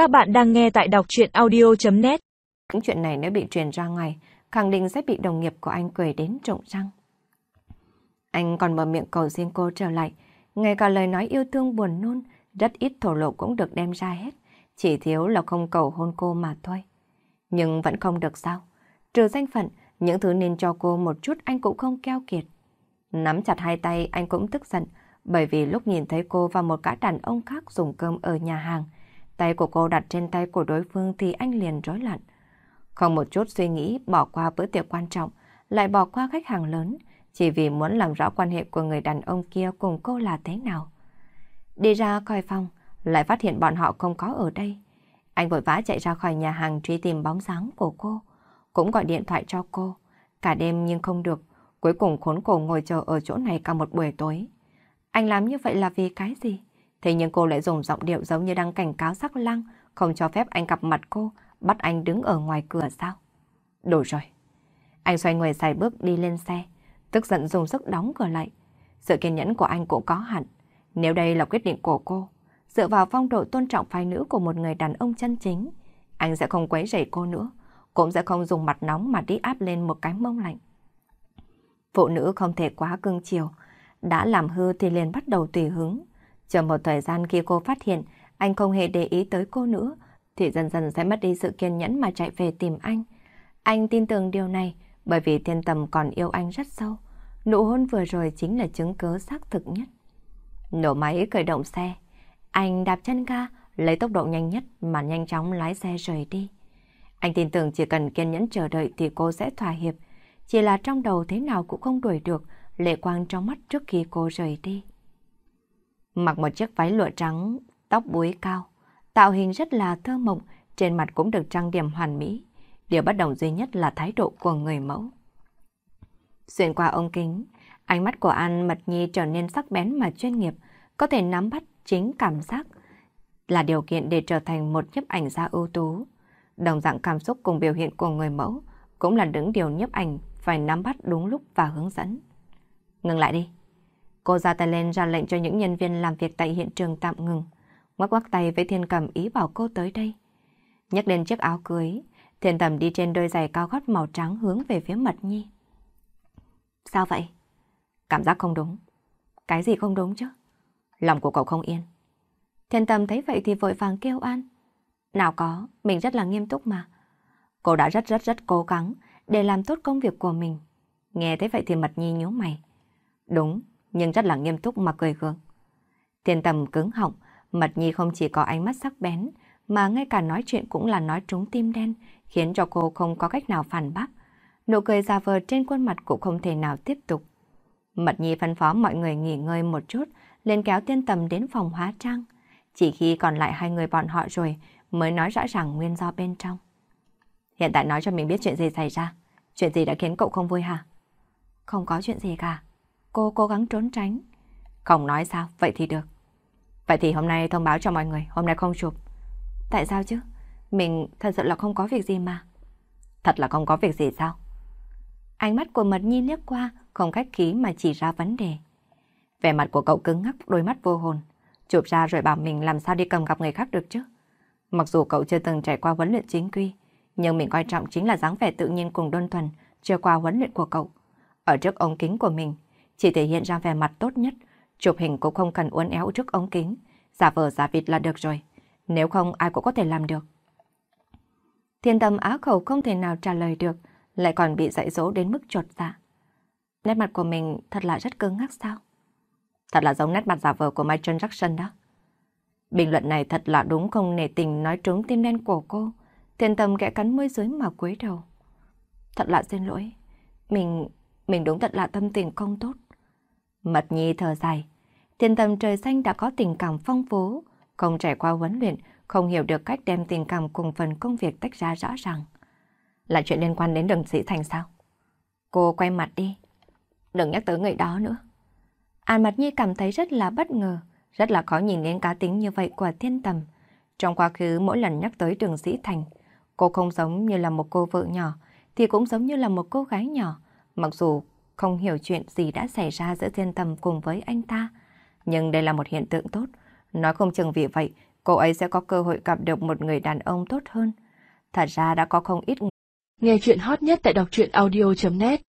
Các bạn đang nghe tại đọc chuyện audio.net Những chuyện này nếu bị truyền ra ngoài, khẳng định sẽ bị đồng nghiệp của anh cười đến trộn răng. Anh còn mở miệng cầu xin cô trở lại, ngay cả lời nói yêu thương buồn nôn, rất ít thổ lộ cũng được đem ra hết, chỉ thiếu là không cầu hôn cô mà thôi. Nhưng vẫn không được sao. Trừ danh phận, những thứ nên cho cô một chút anh cũng không keo kiệt. Nắm chặt hai tay anh cũng tức giận, bởi vì lúc nhìn thấy cô và một cả đàn ông khác dùng cơm ở nhà hàng, tay của cô đặt trên tay của đối phương thì anh liền rối loạn. Không một chút suy nghĩ bỏ qua bữa tiệc quan trọng, lại bỏ qua khách hàng lớn, chỉ vì muốn làm rõ quan hệ của người đàn ông kia cùng cô là thế nào. Đi ra coi phòng, lại phát hiện bọn họ không có ở đây. Anh vội vã chạy ra khỏi nhà hàng truy tìm bóng dáng của cô, cũng gọi điện thoại cho cô. Cả đêm nhưng không được, cuối cùng khốn khổ ngồi chờ ở chỗ này cả một buổi tối. Anh làm như vậy là vì cái gì? Thế nhưng cô lại dùng giọng điệu giống như đang cảnh cáo sắc lăng, không cho phép anh gặp mặt cô, bắt anh đứng ở ngoài cửa sao? Đủ rồi. Anh xoay người xài bước đi lên xe, tức giận dùng sức đóng cửa lại. Sự kiên nhẫn của anh cũng có hạn. Nếu đây là quyết định của cô, dựa vào phong độ tôn trọng phái nữ của một người đàn ông chân chính, anh sẽ không quấy rầy cô nữa, cũng sẽ không dùng mặt nóng mà đi áp lên một cái mông lạnh. Phụ nữ không thể quá cưng chiều, đã làm hư thì liền bắt đầu tùy hứng. Chờ một thời gian khi cô phát hiện anh không hề để ý tới cô nữa, thì dần dần sẽ mất đi sự kiên nhẫn mà chạy về tìm anh. Anh tin tưởng điều này bởi vì thiên tầm còn yêu anh rất sâu. Nụ hôn vừa rồi chính là chứng cứ xác thực nhất. Nổ máy khởi động xe. Anh đạp chân ga, lấy tốc độ nhanh nhất mà nhanh chóng lái xe rời đi. Anh tin tưởng chỉ cần kiên nhẫn chờ đợi thì cô sẽ thỏa hiệp. Chỉ là trong đầu thế nào cũng không đuổi được lệ quang trong mắt trước khi cô rời đi. Mặc một chiếc váy lụa trắng, tóc búi cao, tạo hình rất là thơ mộng, trên mặt cũng được trang điểm hoàn mỹ. Điều bất đồng duy nhất là thái độ của người mẫu. Xuyên qua ống kính, ánh mắt của An Mật Nhi trở nên sắc bén mà chuyên nghiệp, có thể nắm bắt chính cảm giác là điều kiện để trở thành một nhiếp ảnh gia ưu tú. Đồng dạng cảm xúc cùng biểu hiện của người mẫu cũng là đứng điều nhiếp ảnh phải nắm bắt đúng lúc và hướng dẫn. Ngừng lại đi. Cô ra tay lên ra lệnh cho những nhân viên làm việc tại hiện trường tạm ngừng. Ngoắc ngoắc tay với thiên cầm ý bảo cô tới đây. Nhắc đến chiếc áo cưới, thiên tầm đi trên đôi giày cao gót màu trắng hướng về phía mật nhi. Sao vậy? Cảm giác không đúng. Cái gì không đúng chứ? Lòng của cậu không yên. Thiên tầm thấy vậy thì vội vàng kêu an. Nào có, mình rất là nghiêm túc mà. Cô đã rất rất rất cố gắng để làm tốt công việc của mình. Nghe thấy vậy thì mật nhi nhíu mày. Đúng, nhưng rất là nghiêm túc mà cười gượng. Thiên tầm cứng họng, mật nhi không chỉ có ánh mắt sắc bén, mà ngay cả nói chuyện cũng là nói trúng tim đen, khiến cho cô không có cách nào phản bác. Nụ cười già vờ trên khuôn mặt cũng không thể nào tiếp tục. Mật nhi phân phó mọi người nghỉ ngơi một chút, lên kéo tiên tầm đến phòng hóa trang. Chỉ khi còn lại hai người bọn họ rồi mới nói rõ ràng nguyên do bên trong. Hiện tại nói cho mình biết chuyện gì xảy ra. Chuyện gì đã khiến cậu không vui hả? Không có chuyện gì cả. Cô cố gắng trốn tránh. Không nói sao, vậy thì được. Vậy thì hôm nay thông báo cho mọi người, hôm nay không chụp. Tại sao chứ? Mình thật sự là không có việc gì mà. Thật là không có việc gì sao? Ánh mắt của Mật Nhi liếc qua, không khách khí mà chỉ ra vấn đề. Vẻ mặt của cậu cứng ngắc, đôi mắt vô hồn. Chụp ra rồi bảo mình làm sao đi cầm gặp người khác được chứ. Mặc dù cậu chưa từng trải qua huấn luyện chính quy, nhưng mình coi trọng chính là dáng vẻ tự nhiên cùng đơn thuần, chưa qua huấn luyện của cậu. Ở trước ống kính của mình, chỉ thể hiện ra vẻ mặt tốt nhất, chụp hình cũng không cần uốn éo trước ống kính, giả vờ giả vịt là được rồi, nếu không ai cũng có thể làm được. Thiên tâm á khẩu không thể nào trả lời được, lại còn bị dạy dỗ đến mức trột dạ. Nét mặt của mình thật là rất cứng ngắc sao? Thật là giống nét mặt giả vờ của Michael Jackson đó. Bình luận này thật là đúng không nể tình nói trúng tim đen của cô. Thiên tâm kẽ cắn môi dưới mà cúi đầu. Thật là xin lỗi. Mình, mình đúng thật là tâm tình không tốt. Mật nhi thở dài. Thiên tâm trời xanh đã có tình cảm phong phú, không trải qua huấn luyện, không hiểu được cách đem tình cảm cùng phần công việc tách ra rõ ràng. Là chuyện liên quan đến đường sĩ thành sao? Cô quay mặt đi. Đừng nhắc tới người đó nữa. An Mật Nhi cảm thấy rất là bất ngờ, rất là khó nhìn đến cá tính như vậy của thiên tầm. Trong quá khứ mỗi lần nhắc tới đường sĩ thành, cô không giống như là một cô vợ nhỏ, thì cũng giống như là một cô gái nhỏ, mặc dù không hiểu chuyện gì đã xảy ra giữa thiên tầm cùng với anh ta. Nhưng đây là một hiện tượng tốt, nói không chừng vì vậy cô ấy sẽ có cơ hội gặp được một người đàn ông tốt hơn. Thật ra đã có không ít Nghe chuyện hot nhất tại đọc truyện audio.net